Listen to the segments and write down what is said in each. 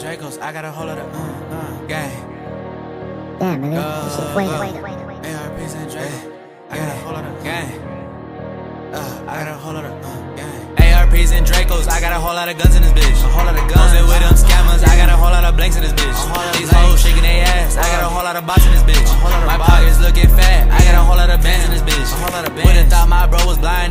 Dracos, I got a whole lot of uh, uh, gang. Damn, nigga. This shit fuego. ARPs and Dracos, I got a whole lot of gang. Uh, I got a whole lot of uh, gang. ARPs and Dracos, I got a whole lot of guns in this bitch. A whole lot of guns. And with them scammers, I got a whole lot of blanks in this bitch. These hoes shaking their ass, I got a whole lot of bots in this bitch. My pockets looking fat, I got a whole lot of bands in this bitch. Would've thought my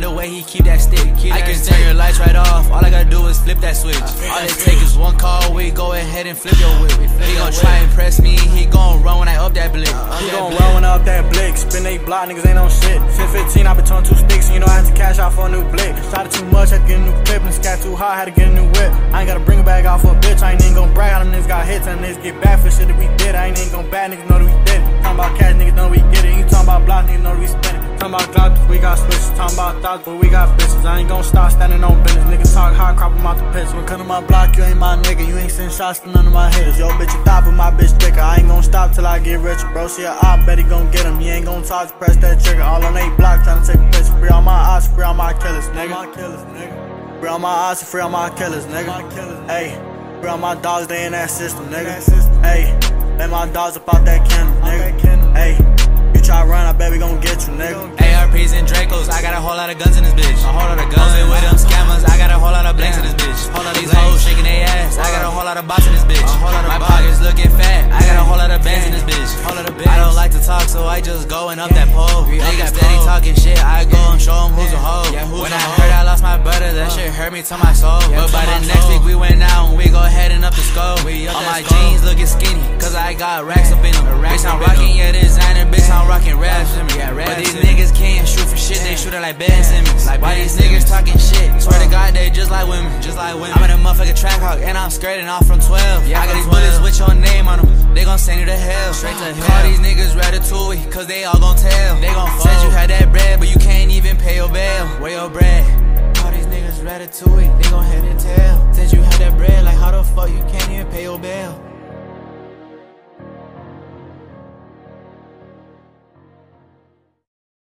bro the way he keep that stick. I can turn your lights right off, all I gotta do is flip that switch. All it take is one call, we go ahead and flip your whip. He gon' try and press me, he gon' run when I up that blick. He gon' run when I up that blick. Spin they block, niggas ain't on shit. Since 15, I been throwing two sticks, and you know I had to cash out for a new blick. Shot it too much, had to get a new clip, and scat too high, had to get a new whip. I ain't gotta bring a bag off for a bitch, I ain't even gon' brag. All them niggas got hits, and niggas get back for shit that we did. I ain't even gon' bad, niggas know that we did it. Talking about cash, niggas know we get it. You talking about block, niggas know that we spin it. Talking about we got switches. Talking about thoughts, but we got bitches. I ain't gon' stop standing on business. Niggas talk high, crop 'em out the pits. When come to my block, you ain't my nigga. You ain't send shots to none of my hitters. Yo, bitch, you thought, but my bitch thicker. I ain't gon' stop till I get rich. Bro, see a op, bet he gon' get him. He ain't gon' talk, press that trigger. All on eight block, tryna take a picture. Free all my odds, free all my killers, nigga. My killers, nigga. Free all my odds, free all my killers, nigga. Hey, free all my dogs, they in that system, nigga. Hey, let my dogs up out that kennel, nigga. We gon' get you, nigga. ARPs and Dracos, I got a whole lot of guns in this bitch. A whole lot of guns. And with them scammers, I got a whole lot of blanks in this bitch. Whole lot of these hoes shaking their ass, I got a whole lot of bots in this bitch. My pockets looking fat, I got a whole lot of bands in this bitch. I don't like to talk, so I just go and up that pole. Niggas steady talking shit, I go and show them who's a hoe. When I heard I lost my brother, that shit hurt me to my soul. But by the next week we went out and we go ahead and up the scope. All my jeans looking skinny, cause I got racks up in them. Bitch, I'm rocking your designer, bitch, I'm rocking raps. But these niggas can't shoot for shit, they shoot it like Ben Simmons. Why these niggas talking shit? Swear to God, they just like women, just like women. I'm in a motherfucking track hawk and I'm skirting off from 12. Yeah, I got these bullets with your name on them, they gon' send you to hell. Straight to hell. Call these niggas ratatouille, cause they all gon' tell. They gon' Said you had that bread, but you can't even pay your bail. Where your bread? All these niggas ratatouille,